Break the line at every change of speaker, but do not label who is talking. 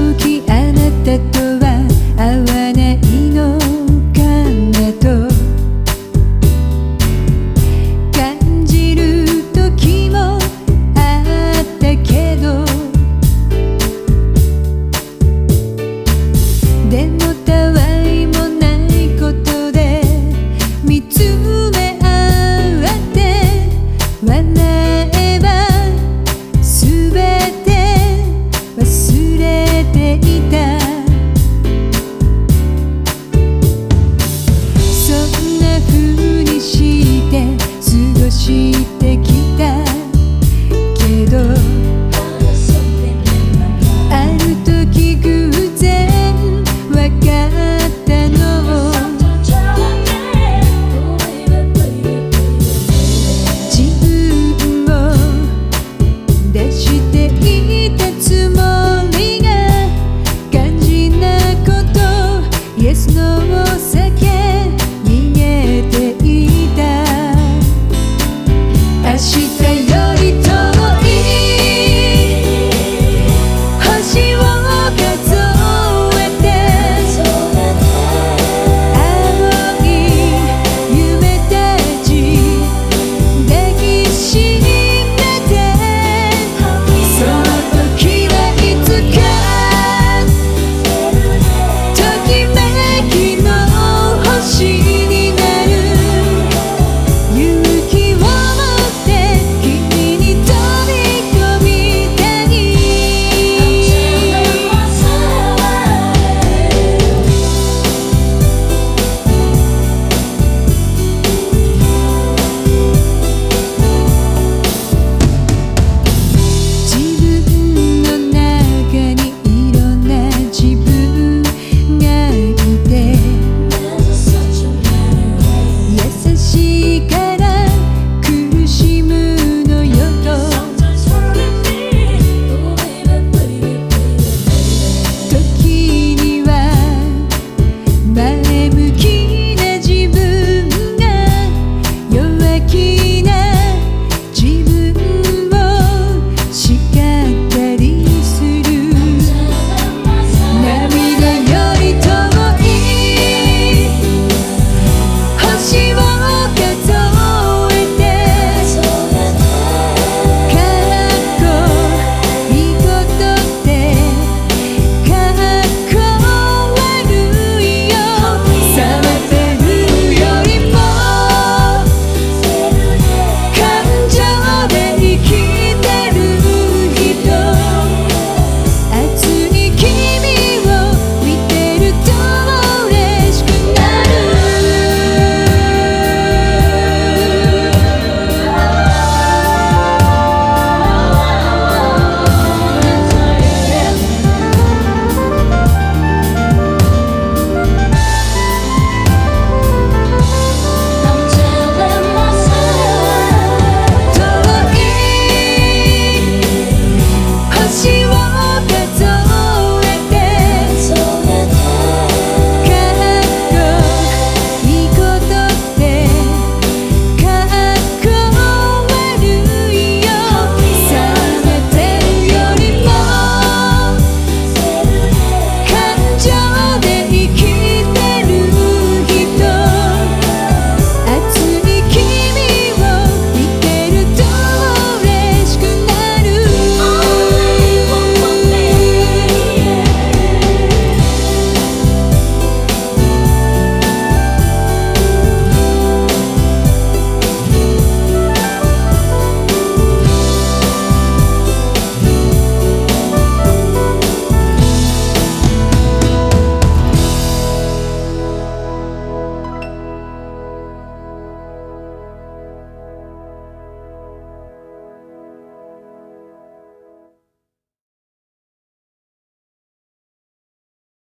時あなたとは会わないそんな風にして過ごしてきた。